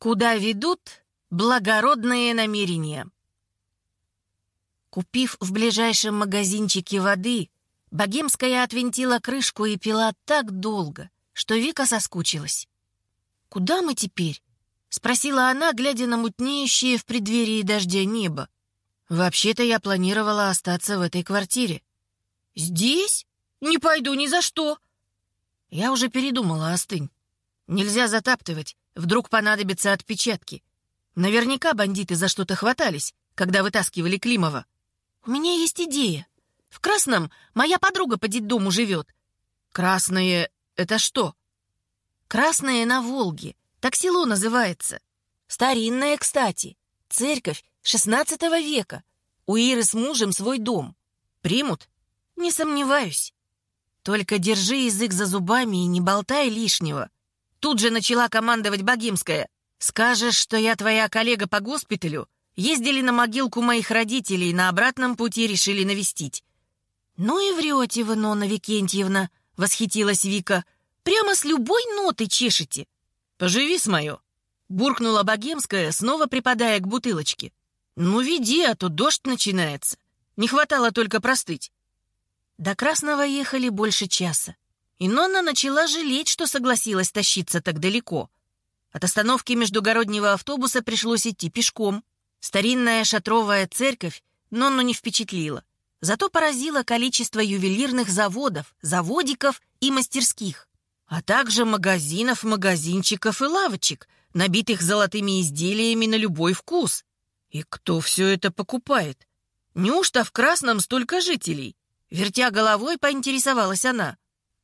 Куда ведут благородные намерения? Купив в ближайшем магазинчике воды, Богемская отвинтила крышку и пила так долго, что Вика соскучилась. «Куда мы теперь?» — спросила она, глядя на мутнеющее в преддверии дождя небо. «Вообще-то я планировала остаться в этой квартире». «Здесь? Не пойду ни за что!» Я уже передумала, остынь. Нельзя затаптывать, вдруг понадобятся отпечатки. Наверняка бандиты за что-то хватались, когда вытаскивали Климова. У меня есть идея. В Красном моя подруга по детдому живет. Красное — это что? Красное на Волге. Так село называется. Старинная, кстати. Церковь XVI века. У Иры с мужем свой дом. Примут? Не сомневаюсь. Только держи язык за зубами и не болтай лишнего. Тут же начала командовать Богимская. «Скажешь, что я твоя коллега по госпиталю? Ездили на могилку моих родителей, на обратном пути решили навестить». «Ну и врете вы, Нонна Викентьевна», — восхитилась Вика. «Прямо с любой ноты чешете». «Поживи с мое», — буркнула Богемская, снова припадая к бутылочке. «Ну веди, а то дождь начинается. Не хватало только простыть». До Красного ехали больше часа. И Нонна начала жалеть, что согласилась тащиться так далеко. От остановки междугороднего автобуса пришлось идти пешком. Старинная шатровая церковь Нонну не впечатлила. Зато поразило количество ювелирных заводов, заводиков и мастерских, а также магазинов, магазинчиков и лавочек, набитых золотыми изделиями на любой вкус. И кто все это покупает? Неужто в Красном столько жителей? Вертя головой, поинтересовалась она.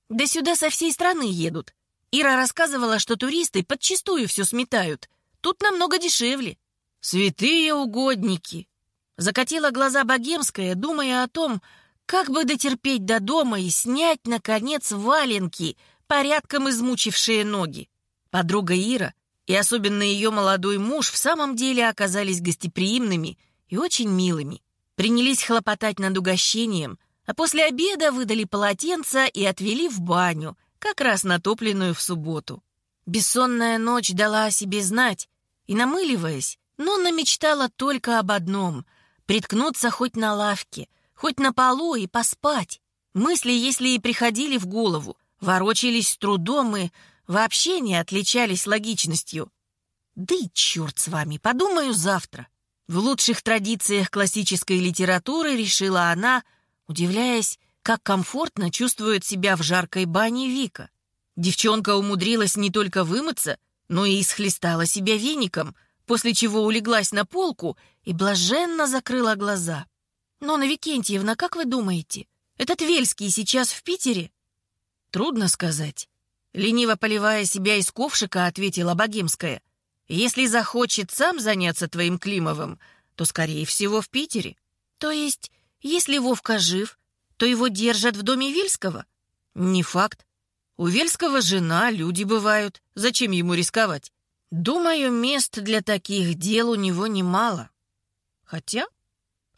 Да сюда со всей страны едут. Ира рассказывала, что туристы подчистую все сметают. Тут намного дешевле. Святые угодники. Закатила глаза Богемская, думая о том, как бы дотерпеть до дома и снять, наконец, валенки, порядком измучившие ноги. Подруга Ира и особенно ее молодой муж в самом деле оказались гостеприимными и очень милыми. Принялись хлопотать над угощением, а после обеда выдали полотенца и отвели в баню, как раз натопленную в субботу. Бессонная ночь дала о себе знать, и, намыливаясь, Нонна мечтала только об одном — приткнуться хоть на лавке, хоть на полу и поспать. Мысли, если и приходили в голову, ворочались с трудом и вообще не отличались логичностью. Да и черт с вами, подумаю завтра. В лучших традициях классической литературы решила она — удивляясь, как комфортно чувствует себя в жаркой бане Вика. Девчонка умудрилась не только вымыться, но и исхлестала себя веником, после чего улеглась на полку и блаженно закрыла глаза. «Нона Викентьевна, как вы думаете, этот Вельский сейчас в Питере?» «Трудно сказать». Лениво поливая себя из ковшика, ответила Богемская. «Если захочет сам заняться твоим Климовым, то, скорее всего, в Питере. То есть если Вовка жив, то его держат в доме Вельского? Не факт. У Вельского жена, люди бывают. Зачем ему рисковать? Думаю, мест для таких дел у него немало. Хотя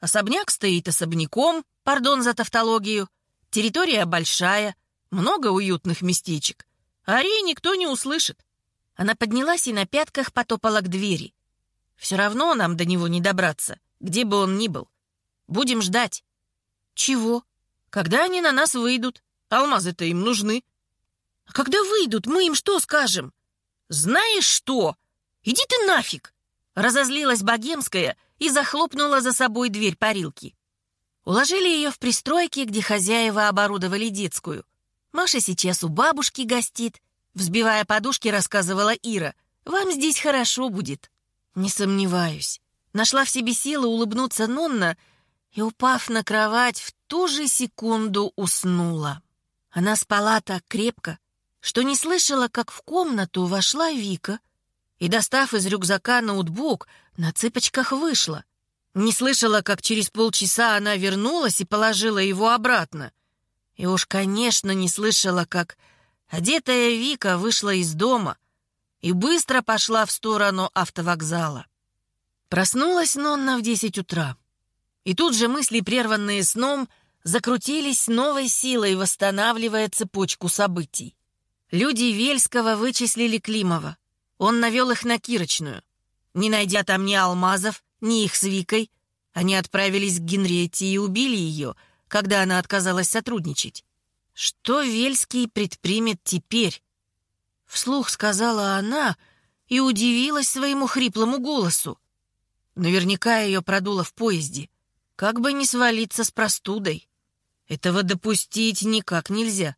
особняк стоит особняком, пардон за тавтологию. Территория большая, много уютных местечек. Арии никто не услышит. Она поднялась и на пятках потопала к двери. Все равно нам до него не добраться, где бы он ни был. Будем ждать». «Чего? Когда они на нас выйдут? Алмазы-то им нужны». «А когда выйдут, мы им что скажем?» «Знаешь что? Иди ты нафиг!» Разозлилась Богемская и захлопнула за собой дверь парилки. Уложили ее в пристройке, где хозяева оборудовали детскую. Маша сейчас у бабушки гостит. Взбивая подушки, рассказывала Ира. «Вам здесь хорошо будет». «Не сомневаюсь». Нашла в себе силы улыбнуться Нонна и, упав на кровать, в ту же секунду уснула. Она спала так крепко, что не слышала, как в комнату вошла Вика и, достав из рюкзака ноутбук, на цыпочках вышла. Не слышала, как через полчаса она вернулась и положила его обратно. И уж, конечно, не слышала, как одетая Вика вышла из дома и быстро пошла в сторону автовокзала. Проснулась Нонна в десять утра. И тут же мысли, прерванные сном, закрутились новой силой, восстанавливая цепочку событий. Люди Вельского вычислили Климова. он навел их на Кирочную. Не найдя там ни алмазов, ни их с Викой, они отправились к Генриетте и убили ее, когда она отказалась сотрудничать. Что Вельский предпримет теперь? Вслух сказала она и удивилась своему хриплому голосу. Наверняка ее продуло в поезде. Как бы не свалиться с простудой. Этого допустить никак нельзя.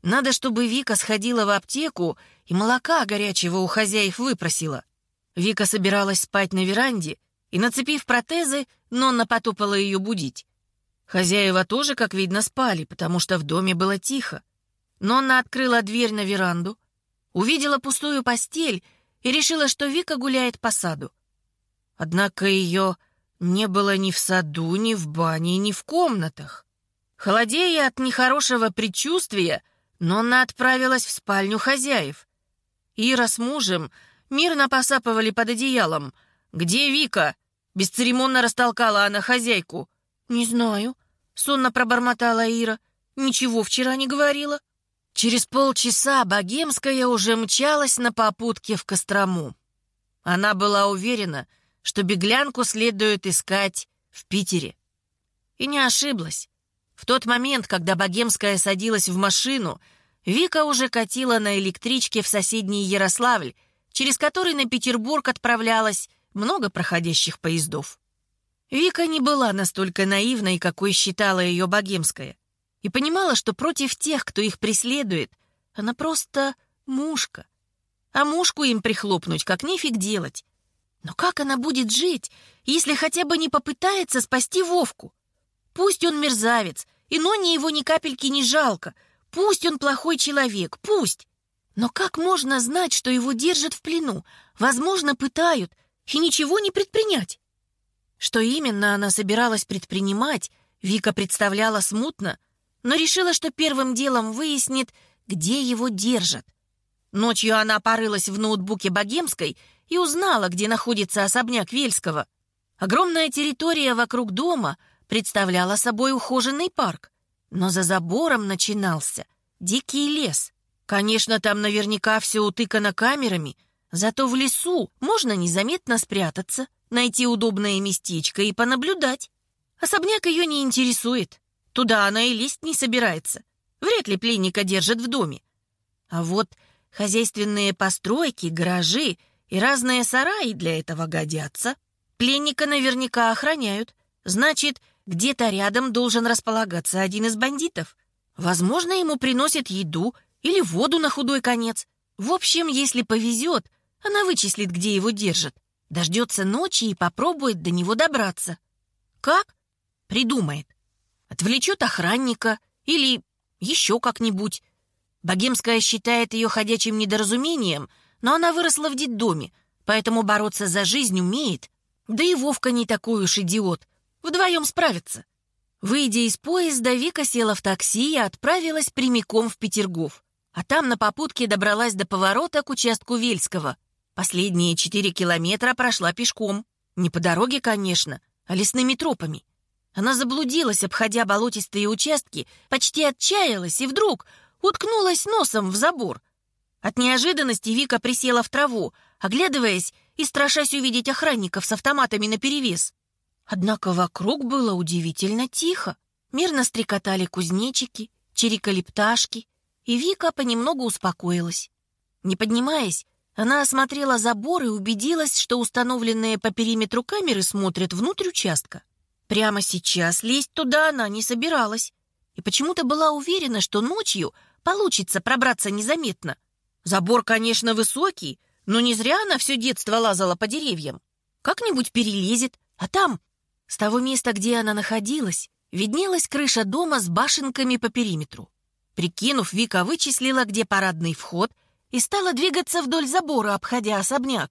Надо, чтобы Вика сходила в аптеку и молока горячего у хозяев выпросила. Вика собиралась спать на веранде, и, нацепив протезы, Нонна потопала ее будить. Хозяева тоже, как видно, спали, потому что в доме было тихо. Нонна открыла дверь на веранду, увидела пустую постель и решила, что Вика гуляет по саду. Однако ее не было ни в саду, ни в бане, ни в комнатах. Холодея от нехорошего предчувствия, Нонна отправилась в спальню хозяев. Ира с мужем мирно посапывали под одеялом. «Где Вика?» — бесцеремонно растолкала она хозяйку. «Не знаю», — сонно пробормотала Ира. «Ничего вчера не говорила». Через полчаса Богемская уже мчалась на попутке в Кострому. Она была уверена, что беглянку следует искать в Питере. И не ошиблась. В тот момент, когда Богемская садилась в машину, Вика уже катила на электричке в соседний Ярославль, через который на Петербург отправлялась много проходящих поездов. Вика не была настолько наивной, какой считала ее Богемская, и понимала, что против тех, кто их преследует, она просто мушка. А мушку им прихлопнуть как нефиг делать. Но как она будет жить, если хотя бы не попытается спасти Вовку? Пусть он мерзавец, и Ноне его ни капельки не жалко. Пусть он плохой человек, пусть. Но как можно знать, что его держат в плену? Возможно, пытают, и ничего не предпринять. Что именно она собиралась предпринимать, Вика представляла смутно, но решила, что первым делом выяснит, где его держат. Ночью она порылась в ноутбуке Богемской и узнала, где находится особняк Вельского. Огромная территория вокруг дома представляла собой ухоженный парк, но за забором начинался дикий лес. Конечно, там наверняка все утыкано камерами — Зато в лесу можно незаметно спрятаться, найти удобное местечко и понаблюдать. Особняк ее не интересует. Туда она и лезть не собирается. Вряд ли пленника держат в доме. А вот хозяйственные постройки, гаражи и разные сараи для этого годятся. Пленника наверняка охраняют. Значит, где-то рядом должен располагаться один из бандитов. Возможно, ему приносят еду или воду на худой конец. В общем, если повезет, она вычислит, где его держат, дождется ночи и попробует до него добраться. Как? Придумает. Отвлечет охранника или еще как-нибудь. Богемская считает ее ходячим недоразумением, но она выросла в детдоме, поэтому бороться за жизнь умеет. Да и Вовка не такой уж идиот. Вдвоем справится. Выйдя из поезда, Вика села в такси и отправилась прямиком в Петергоф. А там на попутке добралась до поворота к участку Вельского — Последние четыре километра прошла пешком. Не по дороге, конечно, а лесными тропами. Она заблудилась, обходя болотистые участки, почти отчаялась и вдруг уткнулась носом в забор. От неожиданности Вика присела в траву, оглядываясь и страшась увидеть охранников с автоматами наперевес. Однако вокруг было удивительно тихо. Мирно стрекотали кузнечики, чирикали пташки, и Вика понемногу успокоилась. Не поднимаясь, она осмотрела забор и убедилась, что установленные по периметру камеры смотрят внутрь участка. Прямо сейчас лезть туда она не собиралась. И почему-то была уверена, что ночью получится пробраться незаметно. Забор, конечно, высокий, но не зря она все детство лазала по деревьям. Как-нибудь перелезет, а там, с того места, где она находилась, виднелась крыша дома с башенками по периметру. Прикинув, Вика вычислила, где парадный вход — и стала двигаться вдоль забора, обходя особняк.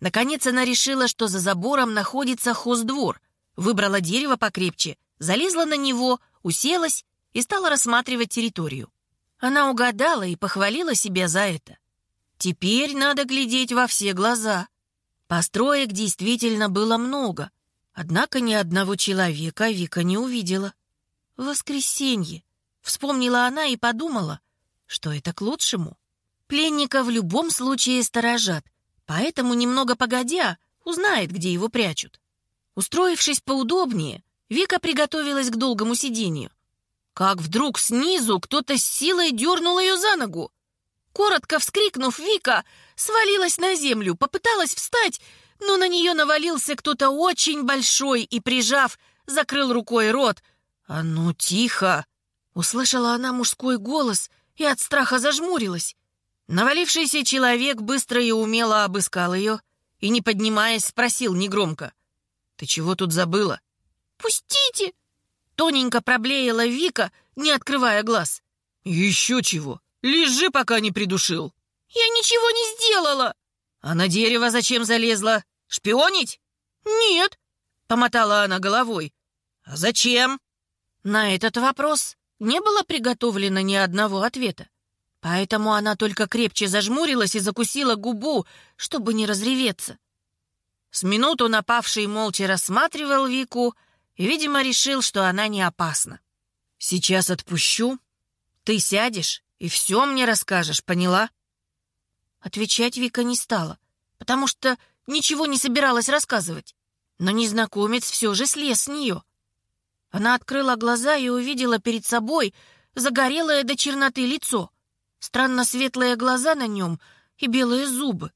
Наконец она решила, что за забором находится хоздвор, выбрала дерево покрепче, залезла на него, уселась и стала рассматривать территорию. Она угадала и похвалила себя за это. Теперь надо глядеть во все глаза. Построек действительно было много, однако ни одного человека Вика не увидела. «Воскресенье», — вспомнила она и подумала, что это к лучшему. Пленника в любом случае сторожат, Поэтому, немного погодя, узнает, где его прячут. Устроившись поудобнее, Вика приготовилась к долгому сидению. Как вдруг снизу кто-то с силой дернул ее за ногу. Коротко вскрикнув, Вика свалилась на землю, попыталась встать, но на нее навалился кто-то очень большой и, прижав, закрыл рукой рот. «А ну, тихо!» Услышала она мужской голос и от страха зажмурилась. Навалившийся человек быстро и умело обыскал ее и, не поднимаясь, спросил негромко. «Ты чего тут забыла?» «Пустите!» Тоненько проблеяла Вика, не открывая глаз. «Еще чего! Лежи, пока не придушил!» «Я ничего не сделала!» «А на дерево зачем залезла? Шпионить?» «Нет!» — помотала она головой. «А зачем?» На этот вопрос не было приготовлено ни одного ответа. Поэтому она только крепче зажмурилась и закусила губу, чтобы не разреветься. С минуту напавший молча рассматривал Вику и, видимо, решил, что она не опасна. «Сейчас отпущу. Ты сядешь и все мне расскажешь, поняла?» Отвечать Вика не стала, потому что ничего не собиралась рассказывать. Но незнакомец все же слез с нее. Она открыла глаза и увидела перед собой загорелое до черноты лицо, странно светлые глаза на нем и белые зубы.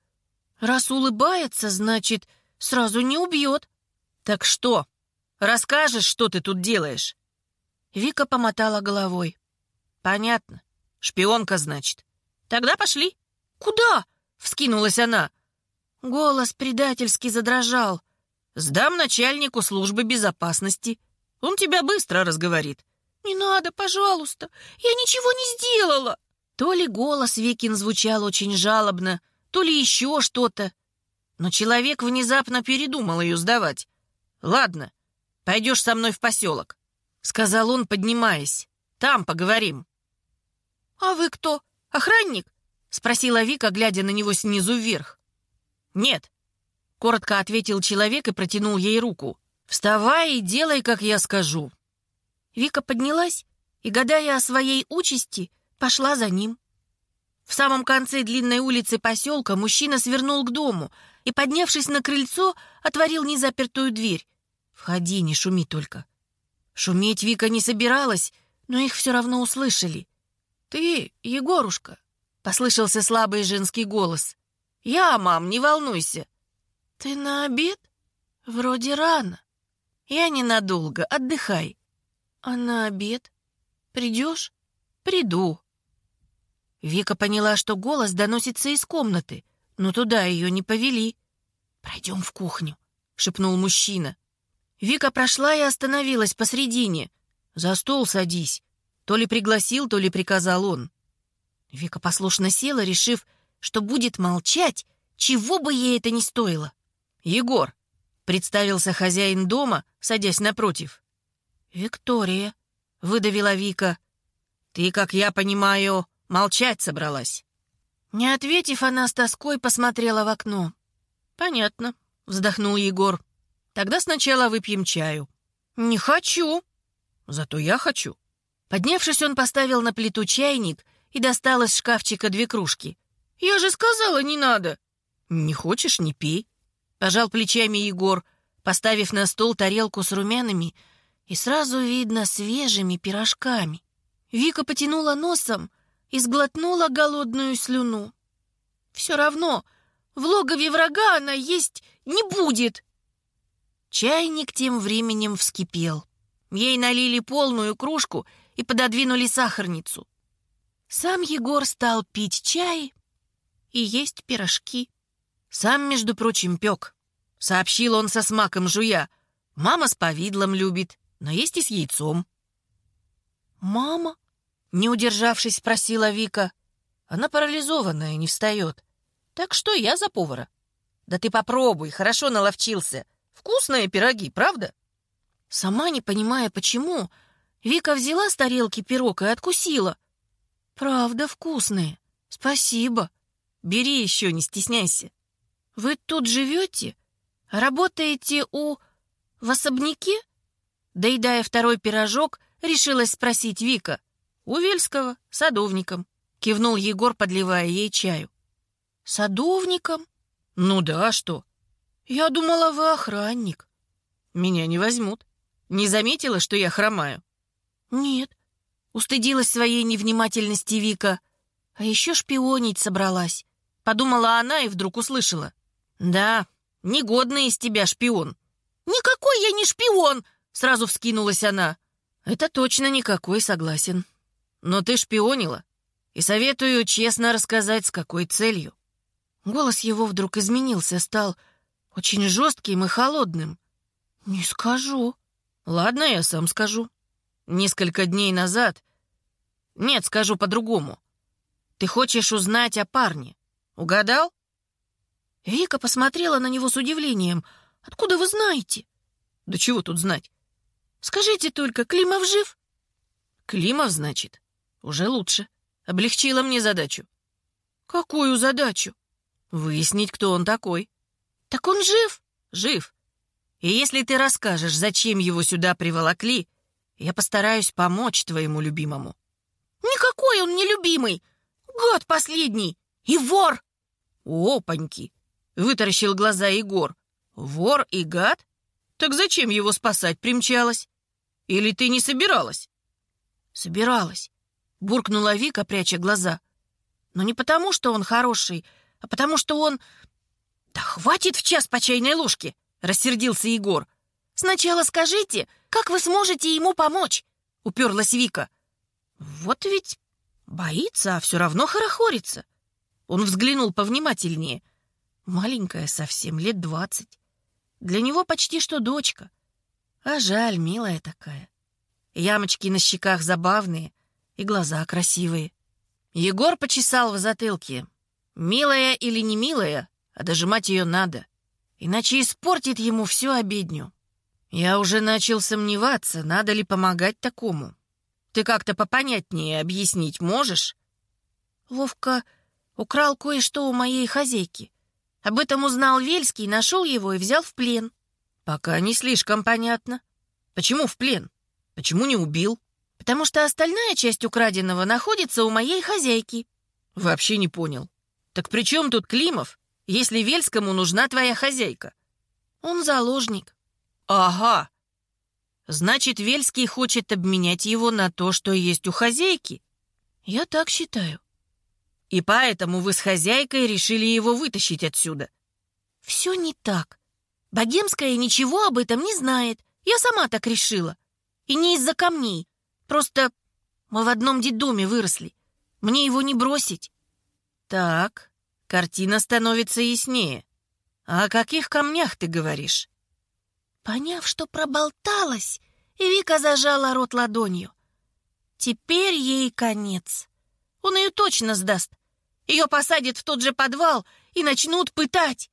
Раз улыбается, значит, сразу не убьет. «Так что?» Расскажешь, что ты тут делаешь?» Вика помотала головой. «Понятно. Шпионка, значит. Тогда пошли». «Куда?» — вскинулась она. Голос предательски задрожал. «Сдам начальнику службы безопасности. Он тебя быстро разговорит». «Не надо, пожалуйста. Я ничего не сделала». То ли голос Викин звучал очень жалобно, то ли еще что-то. Но человек внезапно передумал ее сдавать. «Ладно, Пойдешь со мной в поселок», — сказал он, поднимаясь. «Там поговорим». «А вы кто? Охранник?» — спросила Вика, глядя на него снизу вверх. «Нет», — коротко ответил человек и протянул ей руку. «Вставай и делай, как я скажу». Вика поднялась и, гадая о своей участи, пошла за ним. В самом конце длинной улицы поселка мужчина свернул к дому и, поднявшись на крыльцо, отворил незапертую дверь. «Входи, не шуми только». Шуметь Вика не собиралась, но их все равно услышали. «Ты, Егорушка», — послышался слабый женский голос. «Я, мам, не волнуйся». «Ты на обед? Вроде рано». «Я ненадолго, отдыхай». «А на обед? Придешь?» «Приду». Вика поняла, что голос доносится из комнаты, но туда ее не повели. «Пройдем в кухню», — шепнул мужчина. Вика прошла и остановилась посредине. «За стол садись». То ли пригласил, то ли приказал он. Вика послушно села, решив, что будет молчать, чего бы ей это ни стоило. «Егор», — представился хозяин дома, садясь напротив. «Виктория», — выдавила Вика. «Ты, как я понимаю, молчать собралась». Не ответив, она с тоской посмотрела в окно. «Понятно», — вздохнул Егор. Тогда сначала выпьем чаю». «Не хочу». «Зато я хочу». Поднявшись, он поставил на плиту чайник и достал из шкафчика две кружки. «Я же сказала, не надо». «Не хочешь, не пей». Пожал плечами Егор, поставив на стол тарелку с румяными и сразу видно свежими пирожками. Вика потянула носом и сглотнула голодную слюну. «Все равно в логове врага она есть не будет!» Чайник тем временем вскипел. Ей налили полную кружку и пододвинули сахарницу. Сам Егор стал пить чай и есть пирожки. Сам, между прочим, пек. Сообщил он со смаком жуя. Мама с повидлом любит, но есть и с яйцом. «Мама?» — не удержавшись, спросила Вика. Она парализованная, не встает. «Так что я за повара?» «Да ты попробуй, хорошо наловчился. Вкусные пироги, правда?» Сама не понимая, почему, Вика взяла с тарелки пирог и откусила. «Правда вкусные. Спасибо. Бери еще, не стесняйся. Вы тут живете? Работаете у... в особняке?» Доедая второй пирожок, решилась спросить Вика. «У Вельского, садовником», — кивнул Егор, подливая ей чаю. «Садовником?» Ну да, а что? Я думала, вы охранник. Меня не возьмут. Не заметила, что я хромаю? Нет. Устыдилась своей невнимательности Вика. А еще шпионить собралась. Подумала она и вдруг услышала. Да, негодный из тебя шпион. Никакой я не шпион! Сразу вскинулась она. Это точно никакой, согласен. Но ты шпионила. И советую честно рассказать, с какой целью. Голос его вдруг изменился, стал очень жестким и холодным. «Не скажу». «Ладно, я сам скажу. Несколько дней назад... Нет, скажу по-другому. Ты хочешь узнать о парне. Угадал?» Вика посмотрела на него с удивлением. «Откуда вы знаете?» «Да чего тут знать?» «Скажите только, Климов жив?» «Климов, значит? Уже лучше. Облегчила мне задачу». «Какую задачу?» «Выяснить, кто он такой». «Так он жив?» «Жив. И если ты расскажешь, зачем его сюда приволокли, я постараюсь помочь твоему любимому». «Никакой он не любимый! Год последний! И вор!» «Опаньки!» — вытаращил глаза Егор. «Вор и гад? Так зачем его спасать примчалась? Или ты не собиралась?» «Собиралась», — буркнула Вика, пряча глаза. «Но не потому, что он хороший, а потому что он...» «Да хватит в час по чайной ложке!» — рассердился Егор. «Сначала скажите, как вы сможете ему помочь?» — уперлась Вика. «Вот ведь боится, а все равно хорохорится». Он взглянул повнимательнее. Маленькая совсем, лет двадцать. Для него почти что дочка. А жаль, милая такая. Ямочки на щеках забавные и глаза красивые. Егор почесал в затылке. Милая или не милая, а дожимать ее надо иначе испортит ему всю обедню. Я уже начал сомневаться, надо ли помогать такому. Ты как-то попонятнее объяснить можешь? Вовка украл кое-что у моей хозяйки. Об этом узнал Вельский, нашел его и взял в плен. Пока не слишком понятно. Почему в плен? Почему не убил? Потому что остальная часть украденного находится у моей хозяйки. Вообще не понял. Так при чем тут Климов если Вельскому нужна твоя хозяйка? Он заложник. Ага. Значит, Вельский хочет обменять его на то, что есть у хозяйки? Я так считаю. И поэтому вы с хозяйкой решили его вытащить отсюда? Все не так. Богемская ничего об этом не знает. Я сама так решила. И не из-за камней. Просто мы в одном детдоме выросли. Мне его не бросить. Так, Картина становится яснее. А о каких камнях ты говоришь? Поняв, что проболталась, Вика зажала рот ладонью. Теперь ей конец. Он ее точно сдаст. Ее посадят в тот же подвал и начнут пытать.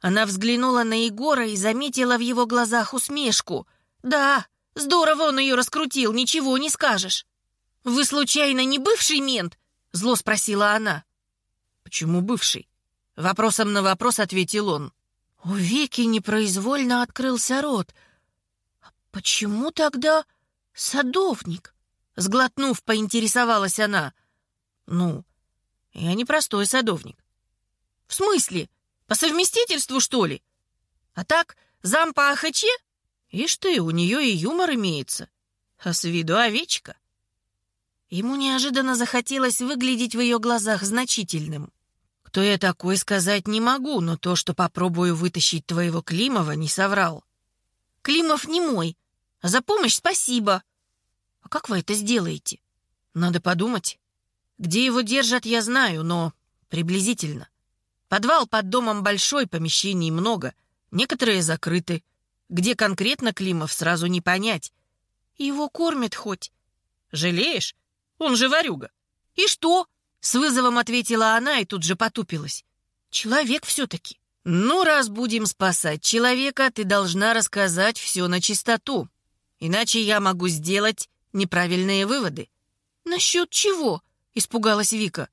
Она взглянула на Егора и заметила в его глазах усмешку. «Да, здорово он ее раскрутил, ничего не скажешь». «Вы, случайно, не бывший мент?» — зло спросила она. «Почему бывший?» Вопросом на вопрос ответил он. У Вики непроизвольно открылся рот. «А почему тогда садовник?» Сглотнув, поинтересовалась она. «Ну, я не простой садовник». «В смысле? По совместительству, что ли? А так, зам по АХЧ? Ишь ты, у нее и юмор имеется. А с виду овечка». Ему неожиданно захотелось выглядеть в ее глазах значительным. Кто я такой, сказать не могу, но то, что попробую вытащить твоего Климова, не соврал. Климов не мой. А за помощь спасибо. А как вы это сделаете? Надо подумать. Где его держат, я знаю, но приблизительно. Подвал под домом большой, помещений много. Некоторые закрыты. Где конкретно Климов, сразу не понять. Его кормят хоть. Жалеешь? Он же ворюга. И что? С вызовом ответила она и тут же потупилась. Человек все-таки. Ну, раз будем спасать человека, ты должна рассказать все на чистоту. Иначе я могу сделать неправильные выводы. Насчет чего? Испугалась Вика.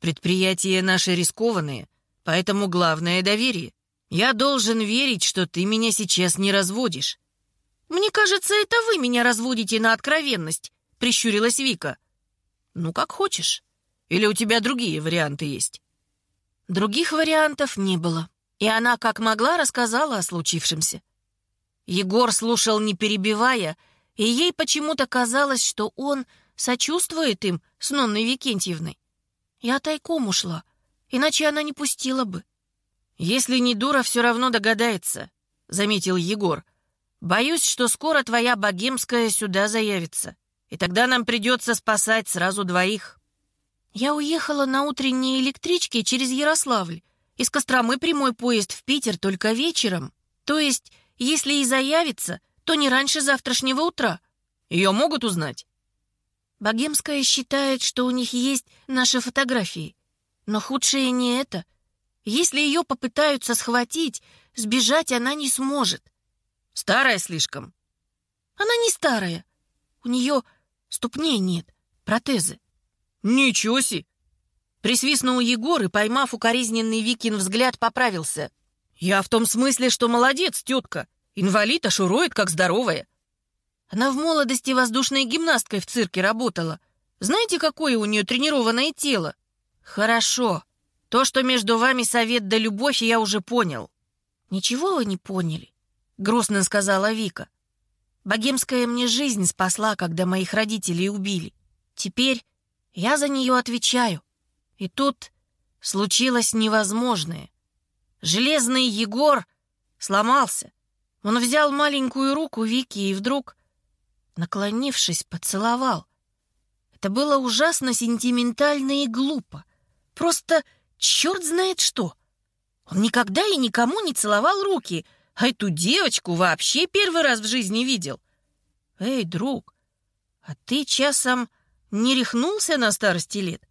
Предприятия наши рискованные, поэтому главное — доверие. Я должен верить, что ты меня сейчас не разводишь. Мне кажется, это вы меня разводите на откровенность, прищурилась Вика. Ну, как хочешь. Или у тебя другие варианты есть?» Других вариантов не было. И она как могла рассказала о случившемся. Егор слушал, не перебивая, и ей почему-то казалось, что он сочувствует им с Нонной Викентьевной. Я тайком ушла, иначе она не пустила бы. «Если не дура, все равно догадается», — заметил Егор. «Боюсь, что скоро твоя богемская сюда заявится, и тогда нам придется спасать сразу двоих». Я уехала на утренней электричке через Ярославль. Из Костромы прямой поезд в Питер только вечером. То есть, если и заявится, то не раньше завтрашнего утра. Ее могут узнать? Богемская считает, что у них есть наши фотографии. Но худшее не это. Если ее попытаются схватить, сбежать она не сможет. Старая слишком. Она не старая. У нее ступней нет, протезы. «Ничего си!» Присвистнул Егор и, поймав укоризненный Викин взгляд, поправился. «Я в том смысле, что молодец, тетка. Инвалид, а шурует, как здоровая. Она в молодости воздушной гимнасткой в цирке работала. Знаете, какое у нее тренированное тело? Хорошо. То, что между вами совет да любовь, я уже понял. Ничего вы не поняли, грустно сказала Вика. Богемская мне жизнь спасла, когда моих родителей убили. Теперь я за нее отвечаю. И тут случилось невозможное. Железный Егор сломался. Он взял маленькую руку Вики и вдруг, наклонившись, поцеловал. Это было ужасно сентиментально и глупо. Просто черт знает что. Он никогда и никому не целовал руки, а эту девочку вообще первый раз в жизни видел. Эй, друг, а ты часом не рехнулся на старости лет?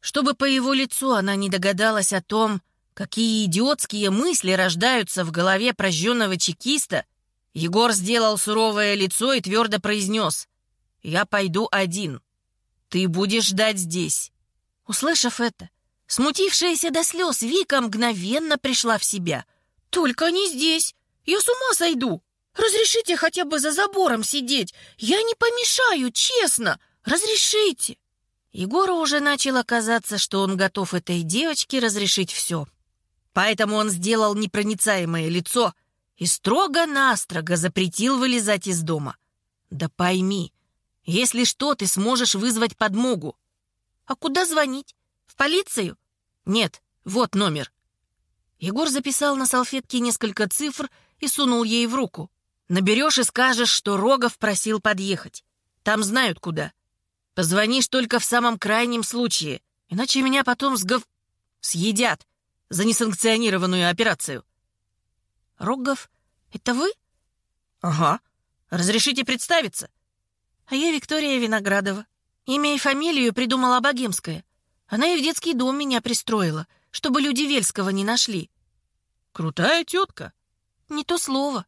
Чтобы по его лицу она не догадалась о том, какие идиотские мысли рождаются в голове прожженного чекиста, Егор сделал суровое лицо и твердо произнес «Я пойду один. Ты будешь ждать здесь». Услышав это, смутившаяся до слез Вика мгновенно пришла в себя. «Только не здесь! Я с ума сойду! Разрешите хотя бы за забором сидеть! Я не помешаю, честно! Разрешите!» Егору уже начало казаться, что он готов этой девочке разрешить все. Поэтому он сделал непроницаемое лицо и строго-настрого запретил вылезать из дома. «Да пойми, если что, ты сможешь вызвать подмогу». «А куда звонить? В полицию?» «Нет, вот номер». Егор записал на салфетке несколько цифр и сунул ей в руку. «Наберешь и скажешь, что Рогов просил подъехать. Там знают куда». Позвонишь только в самом крайнем случае, иначе меня потом сгов... съедят за несанкционированную операцию. Рогов, это вы? Ага. Разрешите представиться? А я Виктория Виноградова. Имя и фамилию придумала Богемская. Она и в детский дом меня пристроила, чтобы люди Вельского не нашли. Крутая тетка. Не то слово.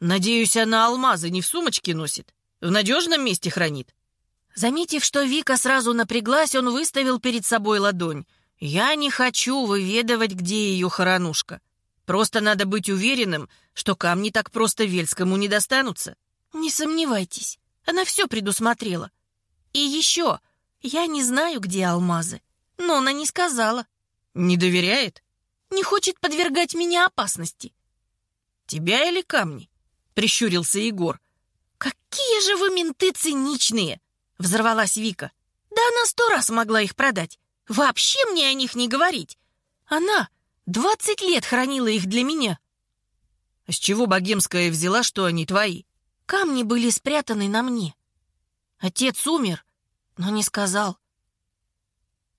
Надеюсь, она алмазы не в сумочке носит, в надежном месте хранит. Заметив, что Вика сразу напряглась, он выставил перед собой ладонь. «Я не хочу выведывать, где ее хоронушка. Просто надо быть уверенным, что камни так просто Вельскому не достанутся». «Не сомневайтесь, она все предусмотрела. И еще, я не знаю, где алмазы, но она не сказала». «Не доверяет?» «Не хочет подвергать меня опасности». «Тебя или камни?» — прищурился Егор. «Какие же вы менты циничные!» Взорвалась Вика. Да она сто раз могла их продать. Вообще мне о них не говорить. Она двадцать лет хранила их для меня. С чего богемская взяла, что они твои? Камни были спрятаны на мне. Отец умер, но не сказал.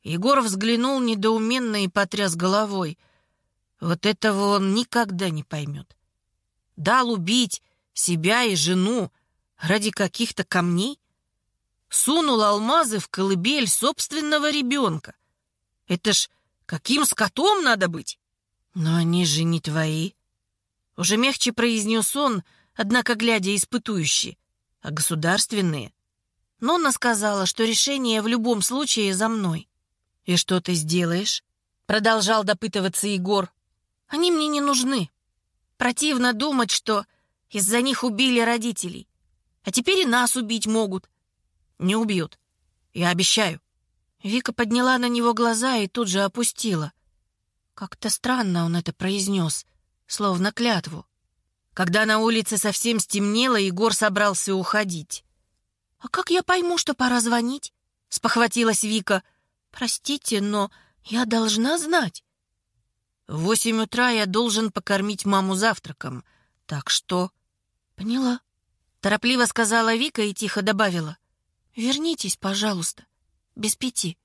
Егор взглянул недоуменно и потряс головой. Вот этого он никогда не поймет. Дал убить себя и жену ради каких-то камней? Сунул алмазы в колыбель собственного ребенка. Это ж каким скотом надо быть? Но они же не твои. Уже мягче произнес он, однако глядя испытующе, а государственные. Нонна сказала, что решение в любом случае за мной. «И что ты сделаешь?» Продолжал допытываться Егор. «Они мне не нужны. Противно думать, что из-за них убили родителей. А теперь и нас убить могут. Не убьют. Я обещаю». Вика подняла на него глаза и тут же опустила. Как-то странно он это произнес, словно клятву. Когда на улице совсем стемнело, Егор собрался уходить. «А как я пойму, что пора звонить?» — спохватилась Вика. «Простите, но я должна знать». «В восемь утра я должен покормить маму завтраком, так что...» «Поняла», — торопливо сказала Вика и тихо добавила. «Вернитесь, пожалуйста, без пяти».